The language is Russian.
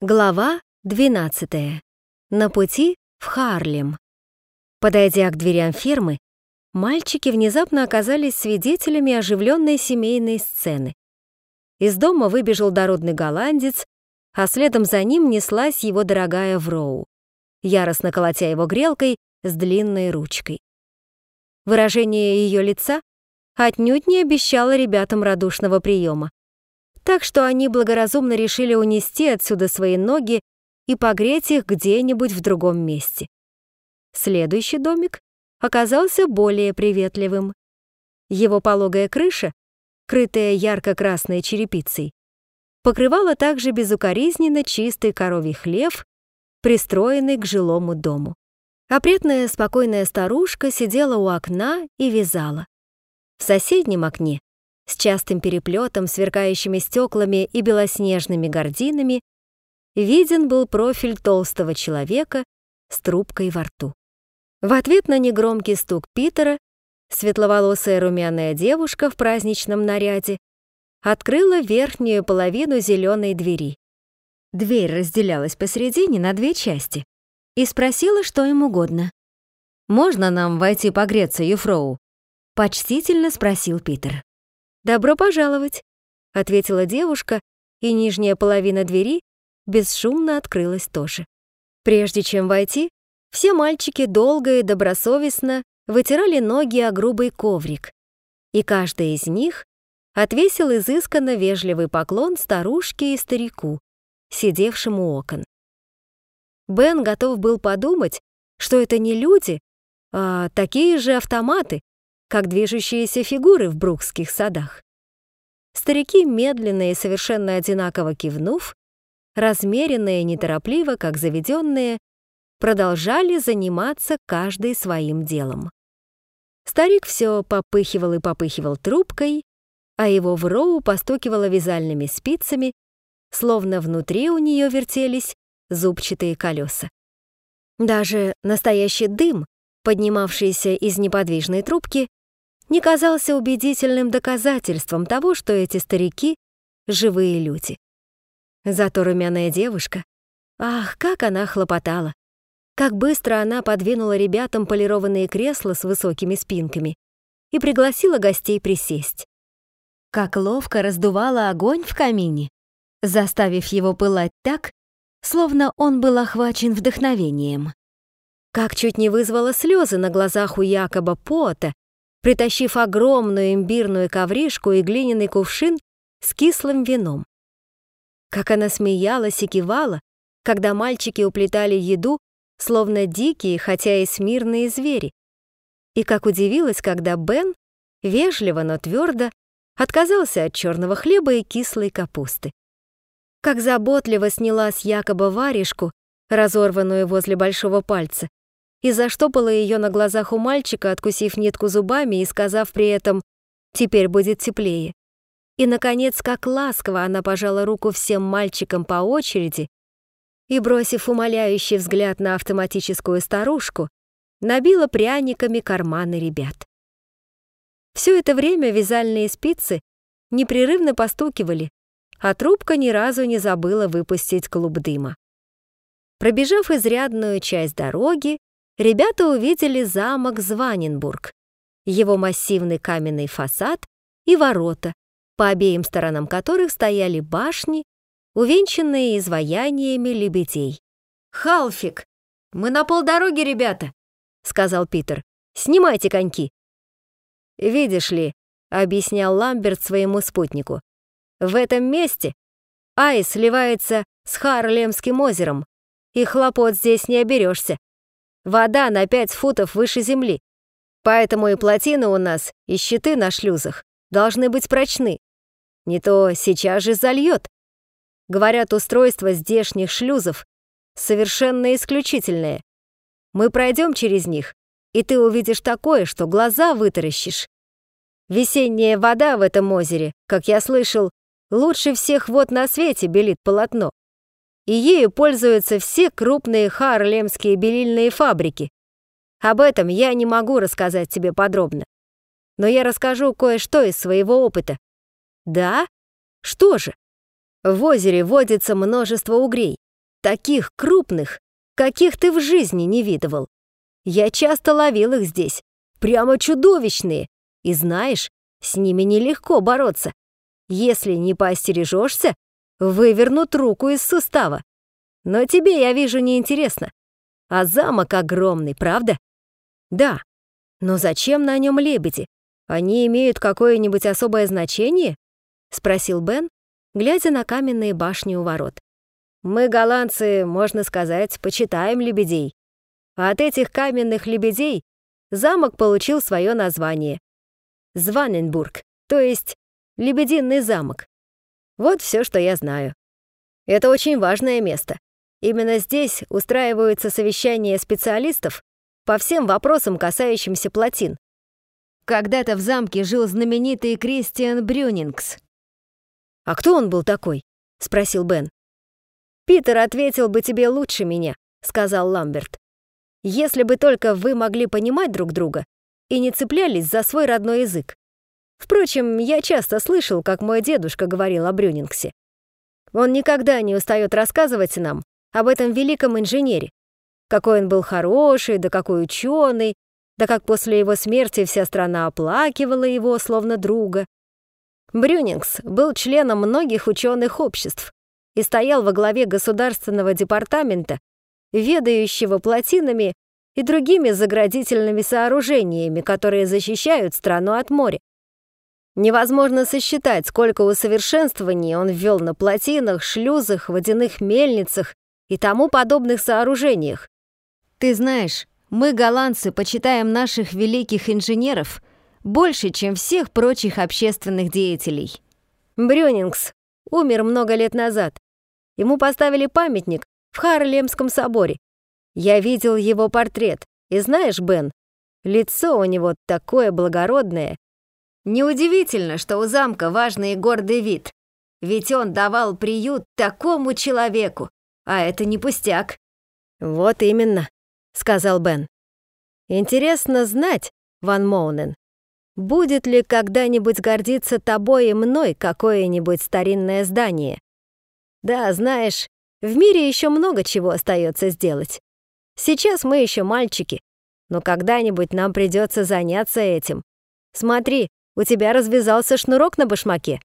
Глава 12. На пути в Харлем. Подойдя к дверям фермы, мальчики внезапно оказались свидетелями оживленной семейной сцены. Из дома выбежал дородный голландец, а следом за ним неслась его дорогая Вроу, яростно колотя его грелкой с длинной ручкой. Выражение ее лица отнюдь не обещало ребятам радушного приема так что они благоразумно решили унести отсюда свои ноги и погреть их где-нибудь в другом месте. Следующий домик оказался более приветливым. Его пологая крыша, крытая ярко-красной черепицей, покрывала также безукоризненно чистый коровий хлев, пристроенный к жилому дому. Опрятная, спокойная старушка сидела у окна и вязала. В соседнем окне с частым переплетом, сверкающими стеклами и белоснежными гординами, виден был профиль толстого человека с трубкой во рту. В ответ на негромкий стук Питера светловолосая румяная девушка в праздничном наряде открыла верхнюю половину зеленой двери. Дверь разделялась посередине на две части и спросила, что им угодно. «Можно нам войти погреться, Юфроу?» — почтительно спросил Питер. «Добро пожаловать», — ответила девушка, и нижняя половина двери бесшумно открылась тоже. Прежде чем войти, все мальчики долго и добросовестно вытирали ноги о грубый коврик, и каждый из них отвесил изысканно вежливый поклон старушке и старику, сидевшему у окон. Бен готов был подумать, что это не люди, а такие же автоматы, как движущиеся фигуры в брукских садах. Старики, медленно и совершенно одинаково кивнув, размеренно и неторопливо, как заведенные, продолжали заниматься каждый своим делом. Старик все попыхивал и попыхивал трубкой, а его вроу постукивала вязальными спицами, словно внутри у нее вертелись зубчатые колеса. Даже настоящий дым, поднимавшийся из неподвижной трубки, не казался убедительным доказательством того, что эти старики — живые люди. Зато румяная девушка, ах, как она хлопотала! Как быстро она подвинула ребятам полированные кресла с высокими спинками и пригласила гостей присесть. Как ловко раздувала огонь в камине, заставив его пылать так, словно он был охвачен вдохновением. Как чуть не вызвала слезы на глазах у Якоба Пота, притащив огромную имбирную ковришку и глиняный кувшин с кислым вином. Как она смеялась и кивала, когда мальчики уплетали еду, словно дикие, хотя и смирные звери. И как удивилась, когда Бен, вежливо, но твердо, отказался от черного хлеба и кислой капусты. Как заботливо сняла с Якоба варежку, разорванную возле большого пальца, и заштопала ее на глазах у мальчика, откусив нитку зубами и сказав при этом «теперь будет теплее». И, наконец, как ласково она пожала руку всем мальчикам по очереди и, бросив умоляющий взгляд на автоматическую старушку, набила пряниками карманы ребят. Все это время вязальные спицы непрерывно постукивали, а трубка ни разу не забыла выпустить клуб дыма. Пробежав изрядную часть дороги, ребята увидели замок Званенбург, его массивный каменный фасад и ворота, по обеим сторонам которых стояли башни, увенчанные изваяниями лебедей. «Халфик! Мы на полдороги, ребята!» — сказал Питер. «Снимайте коньки!» «Видишь ли», — объяснял Ламберт своему спутнику, «в этом месте Ай сливается с Харлемским озером, и хлопот здесь не оберешься. Вода на пять футов выше земли. Поэтому и плотины у нас, и щиты на шлюзах должны быть прочны. Не то сейчас же зальет. Говорят, устройство здешних шлюзов совершенно исключительное. Мы пройдем через них, и ты увидишь такое, что глаза вытаращишь. Весенняя вода в этом озере, как я слышал, лучше всех вод на свете белит полотно и ею пользуются все крупные харлемские белильные фабрики. Об этом я не могу рассказать тебе подробно. Но я расскажу кое-что из своего опыта. Да? Что же? В озере водится множество угрей, Таких крупных, каких ты в жизни не видывал. Я часто ловил их здесь. Прямо чудовищные. И знаешь, с ними нелегко бороться. Если не поостережешься, вывернут руку из сустава. Но тебе, я вижу, неинтересно. А замок огромный, правда? Да. Но зачем на нем лебеди? Они имеют какое-нибудь особое значение? Спросил Бен, глядя на каменные башни у ворот. Мы, голландцы, можно сказать, почитаем лебедей. От этих каменных лебедей замок получил свое название. Званенбург, то есть Лебединый замок. Вот все, что я знаю. Это очень важное место. Именно здесь устраиваются совещания специалистов по всем вопросам, касающимся плотин. Когда-то в замке жил знаменитый Кристиан Брюнингс. «А кто он был такой?» — спросил Бен. «Питер ответил бы тебе лучше меня», — сказал Ламберт. «Если бы только вы могли понимать друг друга и не цеплялись за свой родной язык. Впрочем, я часто слышал, как мой дедушка говорил о Брюнингсе. Он никогда не устает рассказывать нам об этом великом инженере. Какой он был хороший, да какой ученый, да как после его смерти вся страна оплакивала его, словно друга. Брюнингс был членом многих ученых обществ и стоял во главе государственного департамента, ведающего плотинами и другими заградительными сооружениями, которые защищают страну от моря. Невозможно сосчитать, сколько усовершенствований он ввел на плотинах, шлюзах, водяных мельницах и тому подобных сооружениях. Ты знаешь, мы, голландцы, почитаем наших великих инженеров больше, чем всех прочих общественных деятелей. Брюнингс умер много лет назад. Ему поставили памятник в Харлемском соборе. Я видел его портрет, и знаешь, Бен, лицо у него такое благородное, Неудивительно, что у замка важный и гордый вид, ведь он давал приют такому человеку, а это не пустяк. «Вот именно», — сказал Бен. «Интересно знать, Ван Моунен, будет ли когда-нибудь гордиться тобой и мной какое-нибудь старинное здание? Да, знаешь, в мире еще много чего остается сделать. Сейчас мы еще мальчики, но когда-нибудь нам придется заняться этим. Смотри, у тебя развязался шнурок на башмаке.